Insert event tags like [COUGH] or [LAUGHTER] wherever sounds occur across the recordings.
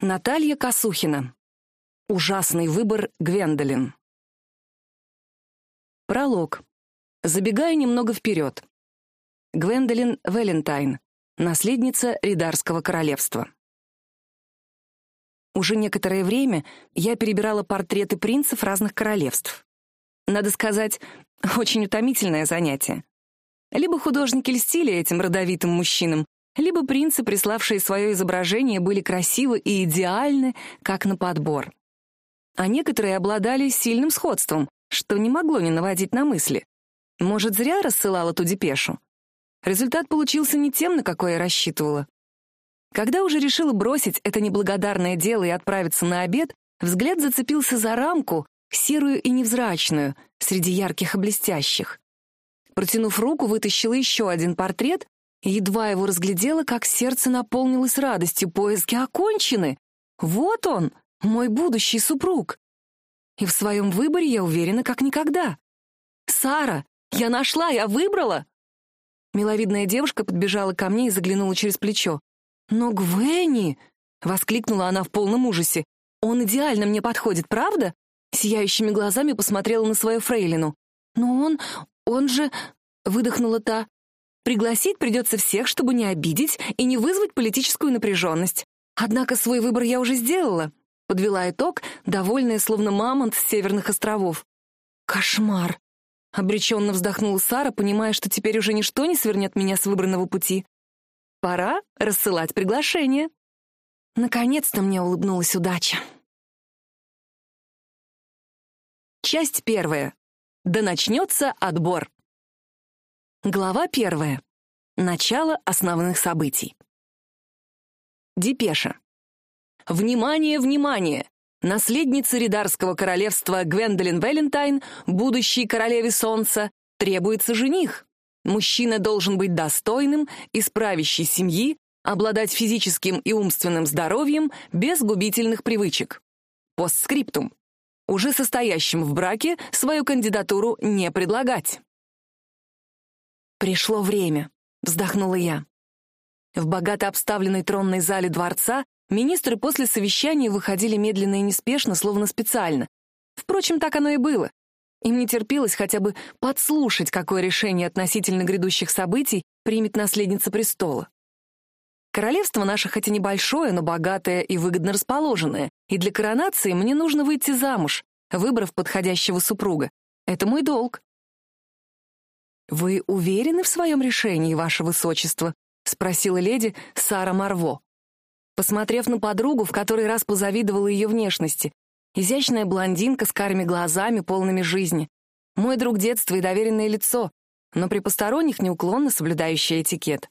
Наталья Косухина. Ужасный выбор Гвендолин. Пролог. Забегая немного вперед. Гвендолин Валентайн, наследница Ридарского королевства. Уже некоторое время я перебирала портреты принцев разных королевств. Надо сказать, очень утомительное занятие. Либо художники льстили этим родовитым мужчинам, либо принцы, приславшие свое изображение, были красивы и идеальны, как на подбор. А некоторые обладали сильным сходством, что не могло не наводить на мысли. Может, зря рассылала ту депешу? Результат получился не тем, на какой я рассчитывала. Когда уже решила бросить это неблагодарное дело и отправиться на обед, взгляд зацепился за рамку, серую и невзрачную, среди ярких и блестящих. Протянув руку, вытащила еще один портрет Едва его разглядела, как сердце наполнилось радостью. Поиски окончены. Вот он, мой будущий супруг. И в своем выборе я уверена, как никогда. «Сара, я нашла, я выбрала!» Миловидная девушка подбежала ко мне и заглянула через плечо. «Но Гвенни!» — воскликнула она в полном ужасе. «Он идеально мне подходит, правда?» Сияющими глазами посмотрела на свою фрейлину. «Но он... он же...» — выдохнула та. Пригласить придется всех, чтобы не обидеть и не вызвать политическую напряженность. Однако свой выбор я уже сделала. Подвела итог, довольная, словно мамонт с Северных островов. «Кошмар!» — обреченно вздохнула Сара, понимая, что теперь уже ничто не свернет меня с выбранного пути. «Пора рассылать приглашение». Наконец-то мне улыбнулась удача. Часть первая. Да начнется отбор. Глава первая. Начало основных событий. Депеша. Внимание, внимание! Наследница Ридарского королевства Гвендолин Валентайн, будущей королеве Солнца, требуется жених. Мужчина должен быть достойным, из правящей семьи, обладать физическим и умственным здоровьем без губительных привычек. Постскриптум. Уже состоящим в браке свою кандидатуру не предлагать. «Пришло время», — вздохнула я. В богато обставленной тронной зале дворца министры после совещания выходили медленно и неспешно, словно специально. Впрочем, так оно и было. Им не терпелось хотя бы подслушать, какое решение относительно грядущих событий примет наследница престола. Королевство наше хоть и небольшое, но богатое и выгодно расположенное, и для коронации мне нужно выйти замуж, выбрав подходящего супруга. Это мой долг. «Вы уверены в своем решении, ваше высочество?» — спросила леди Сара Марво. Посмотрев на подругу, в который раз позавидовала ее внешности. Изящная блондинка с карими глазами, полными жизни. Мой друг детства и доверенное лицо, но при посторонних неуклонно соблюдающий этикет.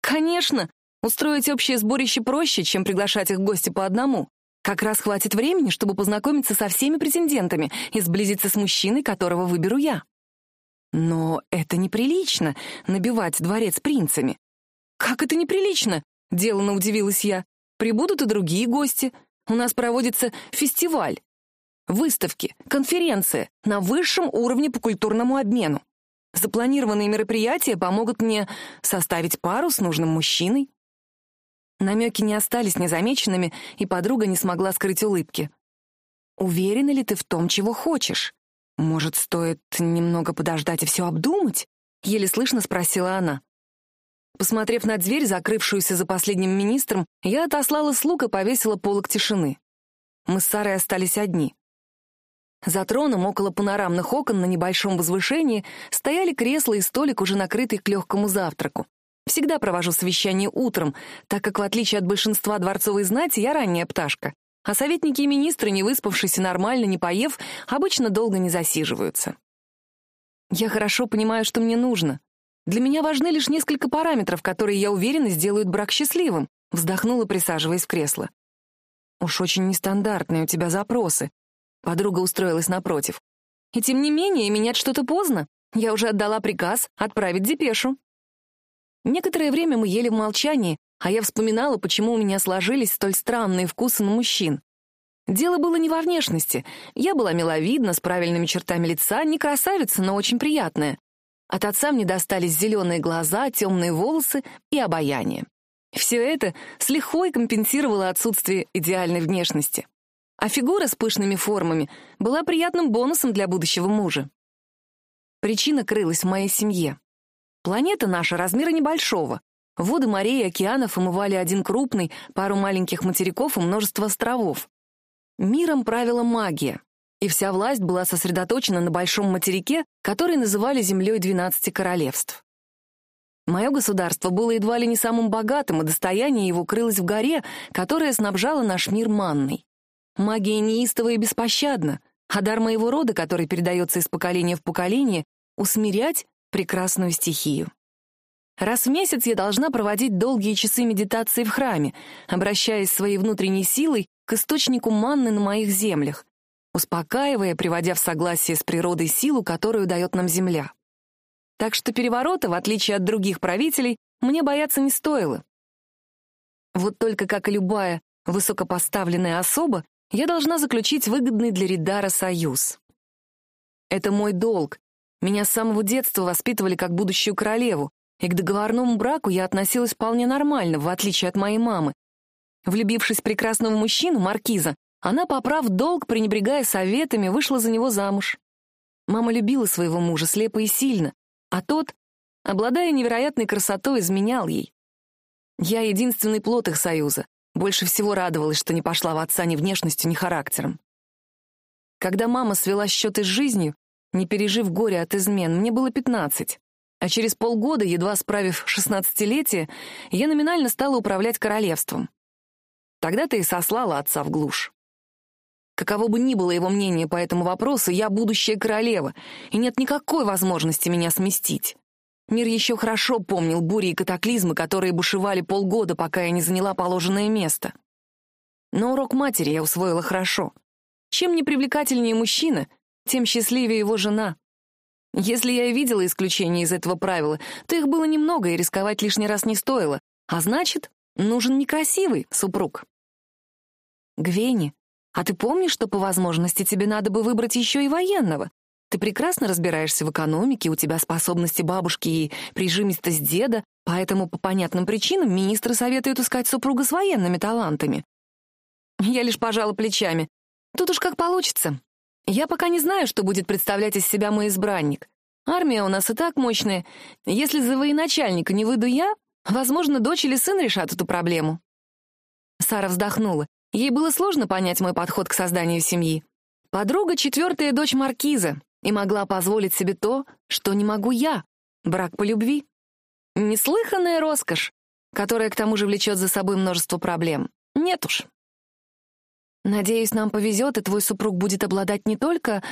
«Конечно! Устроить общее сборище проще, чем приглашать их в гости по одному. Как раз хватит времени, чтобы познакомиться со всеми претендентами и сблизиться с мужчиной, которого выберу я». Но это неприлично — набивать дворец принцами. «Как это неприлично?» — деланно удивилась я. «Прибудут и другие гости. У нас проводится фестиваль, выставки, конференция на высшем уровне по культурному обмену. Запланированные мероприятия помогут мне составить пару с нужным мужчиной». Намеки не остались незамеченными, и подруга не смогла скрыть улыбки. «Уверена ли ты в том, чего хочешь?» «Может, стоит немного подождать и все обдумать?» — еле слышно спросила она. Посмотрев на дверь, закрывшуюся за последним министром, я отослала слуг и повесила полок тишины. Мы с Сарой остались одни. За троном, около панорамных окон на небольшом возвышении, стояли кресла и столик, уже накрытый к легкому завтраку. Всегда провожу совещание утром, так как, в отличие от большинства дворцовой знати, я ранняя пташка а советники и министры, не выспавшись и нормально не поев, обычно долго не засиживаются. Я хорошо понимаю, что мне нужно. Для меня важны лишь несколько параметров, которые, я уверена, сделают брак счастливым, вздохнула, присаживаясь в кресло. Уж очень нестандартные у тебя запросы. Подруга устроилась напротив. И тем не менее, менять что-то поздно. Я уже отдала приказ отправить депешу. Некоторое время мы ели в молчании, а я вспоминала, почему у меня сложились столь странные вкусы на мужчин. Дело было не во внешности. Я была миловидна, с правильными чертами лица, не красавица, но очень приятная. От отца мне достались зеленые глаза, темные волосы и обаяние. Все это с лихвой компенсировало отсутствие идеальной внешности. А фигура с пышными формами была приятным бонусом для будущего мужа. Причина крылась в моей семье. Планета наша размера небольшого. Воды морей и океанов омывали один крупный, пару маленьких материков и множество островов. Миром правила магия, и вся власть была сосредоточена на большом материке, который называли землей двенадцати королевств. Мое государство было едва ли не самым богатым, и достояние его крылось в горе, которая снабжала наш мир манной. Магия неистова и беспощадна, а дар моего рода, который передается из поколения в поколение, усмирять прекрасную стихию. Раз в месяц я должна проводить долгие часы медитации в храме, обращаясь своей внутренней силой к источнику манны на моих землях, успокаивая, приводя в согласие с природой силу, которую дает нам Земля. Так что переворота, в отличие от других правителей, мне бояться не стоило. Вот только, как и любая высокопоставленная особа, я должна заключить выгодный для Ридара союз. Это мой долг. Меня с самого детства воспитывали как будущую королеву, и к договорному браку я относилась вполне нормально, в отличие от моей мамы. Влюбившись в прекрасного мужчину, маркиза, она, поправ долг, пренебрегая советами, вышла за него замуж. Мама любила своего мужа слепо и сильно, а тот, обладая невероятной красотой, изменял ей. Я единственный плод их союза. Больше всего радовалась, что не пошла в отца ни внешностью, ни характером. Когда мама свела счеты с жизнью, не пережив горе от измен, мне было пятнадцать. А через полгода, едва справив шестнадцатилетие, я номинально стала управлять королевством. Тогда-то и сослала отца в глушь. Каково бы ни было его мнение по этому вопросу, я будущая королева, и нет никакой возможности меня сместить. Мир еще хорошо помнил бури и катаклизмы, которые бушевали полгода, пока я не заняла положенное место. Но урок матери я усвоила хорошо. Чем непривлекательнее мужчина, тем счастливее его жена. Если я и видела исключения из этого правила, то их было немного, и рисковать лишний раз не стоило. А значит, нужен некрасивый супруг. Гвени, а ты помнишь, что по возможности тебе надо бы выбрать еще и военного? Ты прекрасно разбираешься в экономике, у тебя способности бабушки и прижимистость деда, поэтому по понятным причинам министры советуют искать супруга с военными талантами. Я лишь пожала плечами. Тут уж как получится. Я пока не знаю, что будет представлять из себя мой избранник. Армия у нас и так мощная. Если за военачальника не выйду я, возможно, дочь или сын решат эту проблему. Сара вздохнула. Ей было сложно понять мой подход к созданию семьи. Подруга — четвертая дочь маркиза и могла позволить себе то, что не могу я — брак по любви. Неслыханная роскошь, которая к тому же влечет за собой множество проблем. Нет уж. Надеюсь, нам повезет, и твой супруг будет обладать не только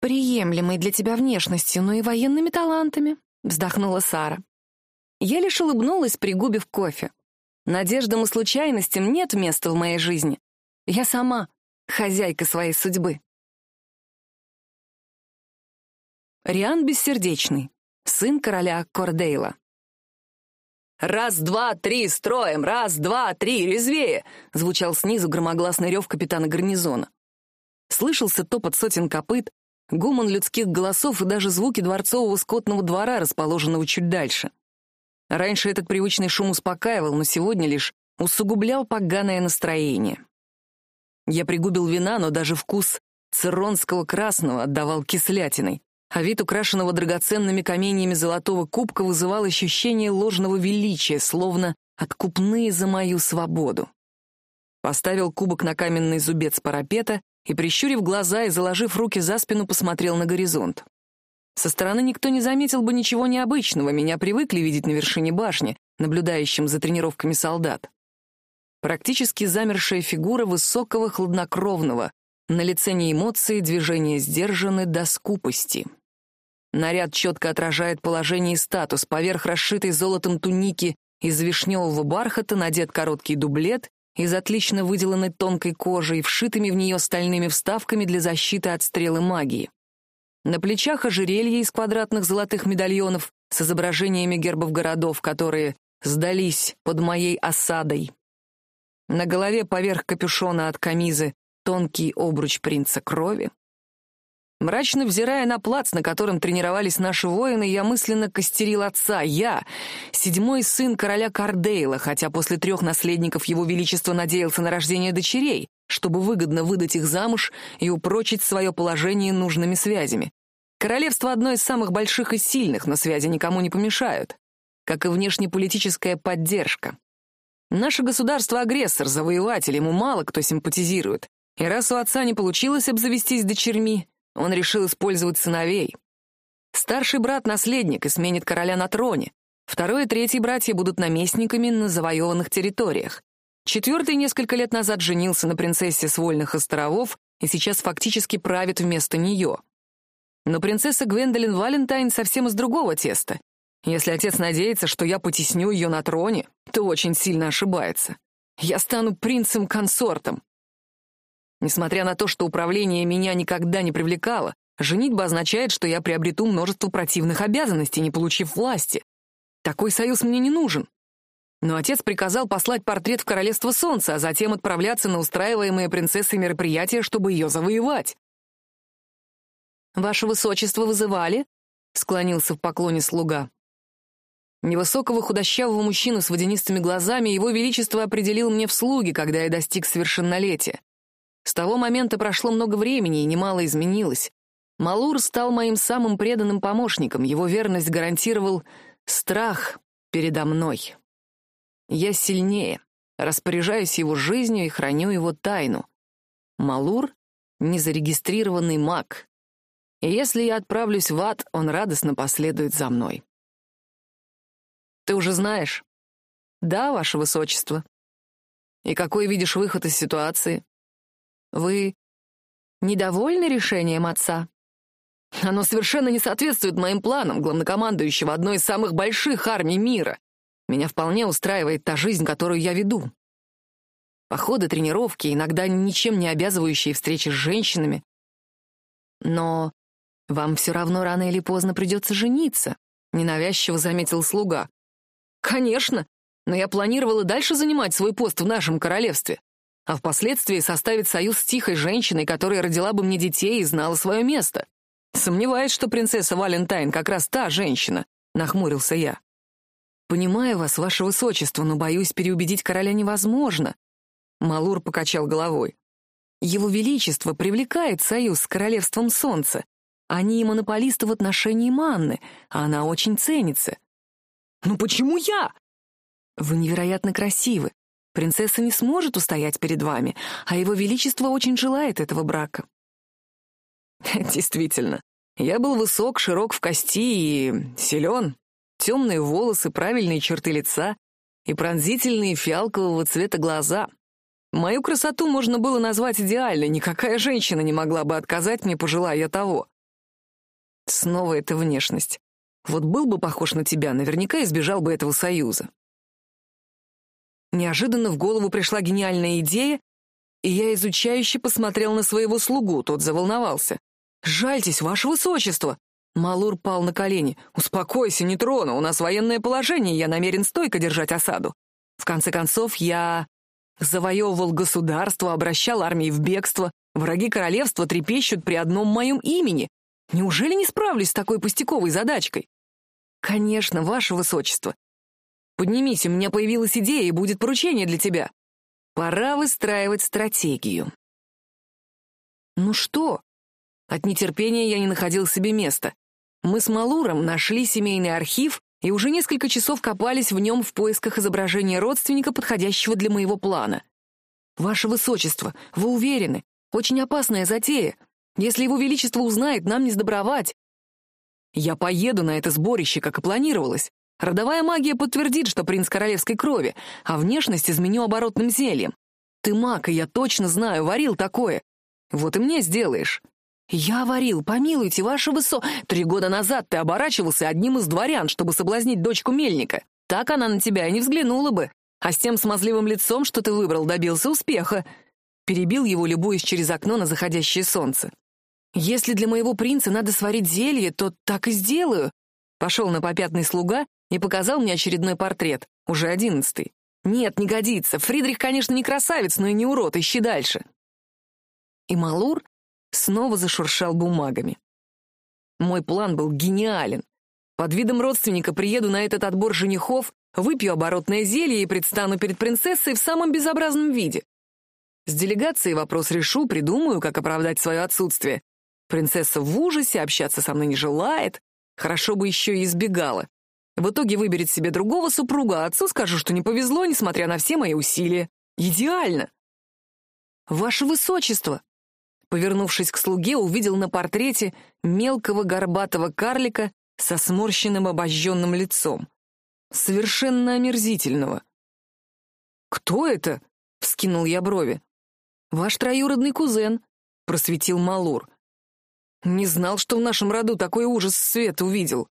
приемлемой для тебя внешностью, но и военными талантами, — вздохнула Сара. Я лишь улыбнулась, пригубив кофе. Надеждам и случайностям нет места в моей жизни. Я сама хозяйка своей судьбы. Риан Бессердечный, сын короля Кордейла. «Раз, два, три, строим! Раз, два, три, резвее!» — звучал снизу громогласный рев капитана гарнизона. Слышался топот сотен копыт, гумон людских голосов и даже звуки дворцового скотного двора, расположенного чуть дальше. Раньше этот привычный шум успокаивал, но сегодня лишь усугублял поганое настроение. Я пригубил вина, но даже вкус церонского красного отдавал кислятиной, а вид украшенного драгоценными каменьями золотого кубка вызывал ощущение ложного величия, словно откупные за мою свободу. Поставил кубок на каменный зубец парапета и, прищурив глаза и заложив руки за спину, посмотрел на горизонт. Со стороны никто не заметил бы ничего необычного, меня привыкли видеть на вершине башни, наблюдающим за тренировками солдат. Практически замершая фигура высокого хладнокровного, на лице не эмоции, движения сдержаны до скупости. Наряд четко отражает положение и статус. Поверх расшитой золотом туники из вишневого бархата надет короткий дублет из отлично выделанной тонкой кожи и вшитыми в нее стальными вставками для защиты от стрелы магии. На плечах ожерелье из квадратных золотых медальонов с изображениями гербов городов, которые сдались под моей осадой. На голове поверх капюшона от камизы тонкий обруч принца крови. Мрачно взирая на плац, на котором тренировались наши воины, я мысленно костерил отца. Я, седьмой сын короля Кардейла, хотя после трех наследников его величества надеялся на рождение дочерей, чтобы выгодно выдать их замуж и упрочить свое положение нужными связями. Королевство одно из самых больших и сильных, но связи никому не помешают. Как и внешнеполитическая поддержка. Наше государство — агрессор, завоеватель, ему мало кто симпатизирует. И раз у отца не получилось обзавестись дочерьми, он решил использовать сыновей. Старший брат — наследник и сменит короля на троне. Второй и третий братья будут наместниками на завоеванных территориях. Четвертый несколько лет назад женился на принцессе с Вольных островов и сейчас фактически правит вместо нее. Но принцесса Гвендолин Валентайн совсем из другого теста. Если отец надеется, что я потесню ее на троне, то очень сильно ошибается. Я стану принцем-консортом. Несмотря на то, что управление меня никогда не привлекало, женитьба означает, что я приобрету множество противных обязанностей, не получив власти. Такой союз мне не нужен. Но отец приказал послать портрет в Королевство Солнца, а затем отправляться на устраиваемые принцессой мероприятия, чтобы ее завоевать. «Ваше высочество вызывали?» — склонился в поклоне слуга. Невысокого худощавого мужчину с водянистыми глазами его величество определил мне в слуги, когда я достиг совершеннолетия. С того момента прошло много времени, и немало изменилось. Малур стал моим самым преданным помощником, его верность гарантировал страх передо мной. Я сильнее, распоряжаюсь его жизнью и храню его тайну. Малур — незарегистрированный маг. И если я отправлюсь в ад, он радостно последует за мной. Ты уже знаешь? Да, ваше высочество. И какой видишь выход из ситуации? Вы недовольны решением отца? Оно совершенно не соответствует моим планам главнокомандующего одной из самых больших армий мира. Меня вполне устраивает та жизнь, которую я веду. Походы, тренировки, иногда ничем не обязывающие встречи с женщинами. Но вам все равно рано или поздно придется жениться, ненавязчиво заметил слуга. Конечно, но я планировала дальше занимать свой пост в нашем королевстве а впоследствии составить союз с тихой женщиной, которая родила бы мне детей и знала свое место. Сомневаюсь, что принцесса Валентайн как раз та женщина, — нахмурился я. «Понимаю вас, ваше высочество, но, боюсь, переубедить короля невозможно». Малур покачал головой. «Его величество привлекает союз с королевством солнца. Они монополисты в отношении манны, а она очень ценится». «Ну почему я?» «Вы невероятно красивы. Принцесса не сможет устоять перед вами, а его величество очень желает этого брака. [LAUGHS] Действительно, я был высок, широк в кости и силен. Темные волосы, правильные черты лица и пронзительные фиалкового цвета глаза. Мою красоту можно было назвать идеальной, никакая женщина не могла бы отказать мне, пожелая я того. Снова эта внешность. Вот был бы похож на тебя, наверняка избежал бы этого союза. Неожиданно в голову пришла гениальная идея, и я изучающе посмотрел на своего слугу, тот заволновался. «Жальтесь, ваше высочество!» Малур пал на колени. «Успокойся, не трону, у нас военное положение, я намерен стойко держать осаду. В конце концов, я завоевывал государство, обращал армии в бегство, враги королевства трепещут при одном моем имени. Неужели не справлюсь с такой пустяковой задачкой?» «Конечно, ваше высочество. Поднимись, у меня появилась идея, и будет поручение для тебя. Пора выстраивать стратегию. Ну что? От нетерпения я не находил себе места. Мы с Малуром нашли семейный архив и уже несколько часов копались в нем в поисках изображения родственника, подходящего для моего плана. «Ваше Высочество, вы уверены? Очень опасная затея. Если его Величество узнает, нам не сдобровать». «Я поеду на это сборище, как и планировалось. Родовая магия подтвердит, что принц королевской крови, а внешность изменю оборотным зельем. Ты маг, и я точно знаю, варил такое. Вот и мне сделаешь. Я варил, помилуйте, ваше высо... Три года назад ты оборачивался одним из дворян, чтобы соблазнить дочку мельника. Так она на тебя и не взглянула бы. А с тем смазливым лицом, что ты выбрал, добился успеха. Перебил его, любуясь через окно на заходящее солнце. Если для моего принца надо сварить зелье, то так и сделаю. Пошел на попятный слуга и показал мне очередной портрет, уже одиннадцатый. Нет, не годится. Фридрих, конечно, не красавец, но и не урод, ищи дальше. И Малур снова зашуршал бумагами. Мой план был гениален. Под видом родственника приеду на этот отбор женихов, выпью оборотное зелье и предстану перед принцессой в самом безобразном виде. С делегацией вопрос решу, придумаю, как оправдать свое отсутствие. Принцесса в ужасе, общаться со мной не желает. Хорошо бы еще и избегала. В итоге выберет себе другого супруга, а отцу скажу, что не повезло, несмотря на все мои усилия. Идеально! «Ваше высочество!» Повернувшись к слуге, увидел на портрете мелкого горбатого карлика со сморщенным обожженным лицом. Совершенно омерзительного. «Кто это?» — вскинул я брови. «Ваш троюродный кузен», — просветил Малур. «Не знал, что в нашем роду такой ужас свет увидел».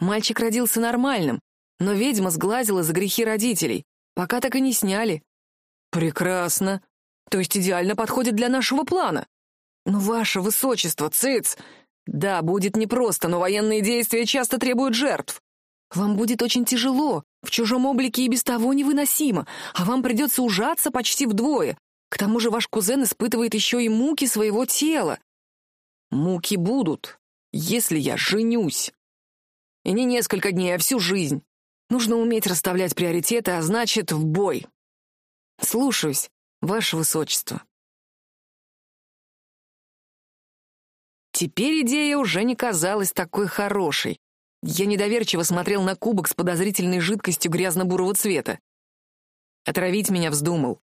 Мальчик родился нормальным, но ведьма сглазила за грехи родителей, пока так и не сняли. «Прекрасно. То есть идеально подходит для нашего плана. Но, ваше высочество, цыц! Да, будет непросто, но военные действия часто требуют жертв. Вам будет очень тяжело, в чужом облике и без того невыносимо, а вам придется ужаться почти вдвое. К тому же ваш кузен испытывает еще и муки своего тела. Муки будут, если я женюсь. И не несколько дней, а всю жизнь. Нужно уметь расставлять приоритеты, а значит, в бой. Слушаюсь, ваше высочество. Теперь идея уже не казалась такой хорошей. Я недоверчиво смотрел на кубок с подозрительной жидкостью грязно-бурого цвета. Отравить меня вздумал.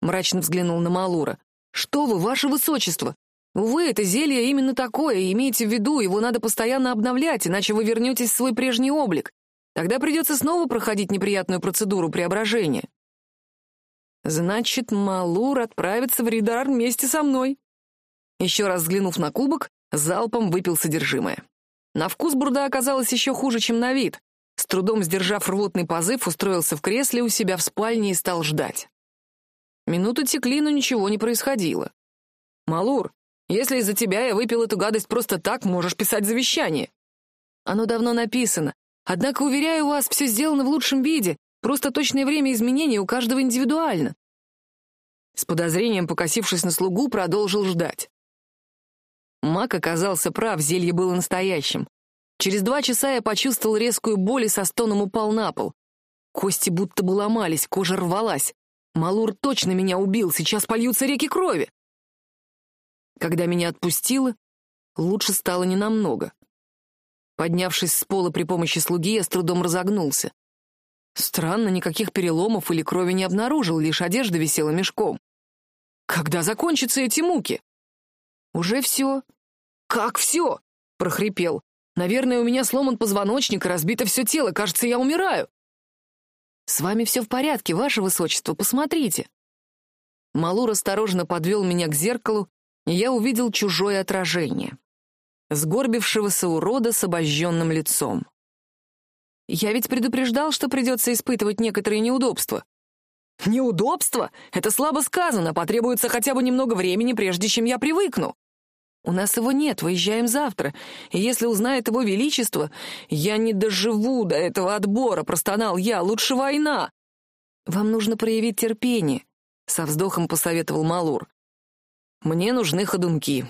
Мрачно взглянул на Малура. «Что вы, ваше высочество? Увы, это зелье именно такое, имейте в виду, его надо постоянно обновлять, иначе вы вернетесь в свой прежний облик. Тогда придется снова проходить неприятную процедуру преображения». «Значит, Малур отправится в Ридар вместе со мной». Еще раз взглянув на кубок, залпом выпил содержимое. На вкус бурда оказалась еще хуже, чем на вид. С трудом сдержав рвотный позыв, устроился в кресле у себя в спальне и стал ждать. Минуты текли, но ничего не происходило. «Малур, если из-за тебя я выпил эту гадость просто так, можешь писать завещание». «Оно давно написано. Однако, уверяю вас, все сделано в лучшем виде, просто точное время изменений у каждого индивидуально». С подозрением, покосившись на слугу, продолжил ждать. Мак оказался прав, зелье было настоящим. Через два часа я почувствовал резкую боль и со стоном упал на пол. Кости будто бы ломались, кожа рвалась. Малур точно меня убил, сейчас польются реки крови. Когда меня отпустило, лучше стало ненамного. Поднявшись с пола при помощи слуги, я с трудом разогнулся. Странно, никаких переломов или крови не обнаружил, лишь одежда висела мешком. Когда закончатся эти муки? Уже все. Как все? прохрипел. Наверное, у меня сломан позвоночник и разбито все тело. Кажется, я умираю. «С вами все в порядке, ваше высочество, посмотрите». Малур осторожно подвел меня к зеркалу, я увидел чужое отражение. Сгорбившегося урода с обожженным лицом. Я ведь предупреждал, что придется испытывать некоторые неудобства. Неудобства? Это слабо сказано, потребуется хотя бы немного времени, прежде чем я привыкну. У нас его нет, выезжаем завтра. И если узнает его величество, я не доживу до этого отбора, простонал я, лучше война. Вам нужно проявить терпение, со вздохом посоветовал Малур. Мне нужны ходунки.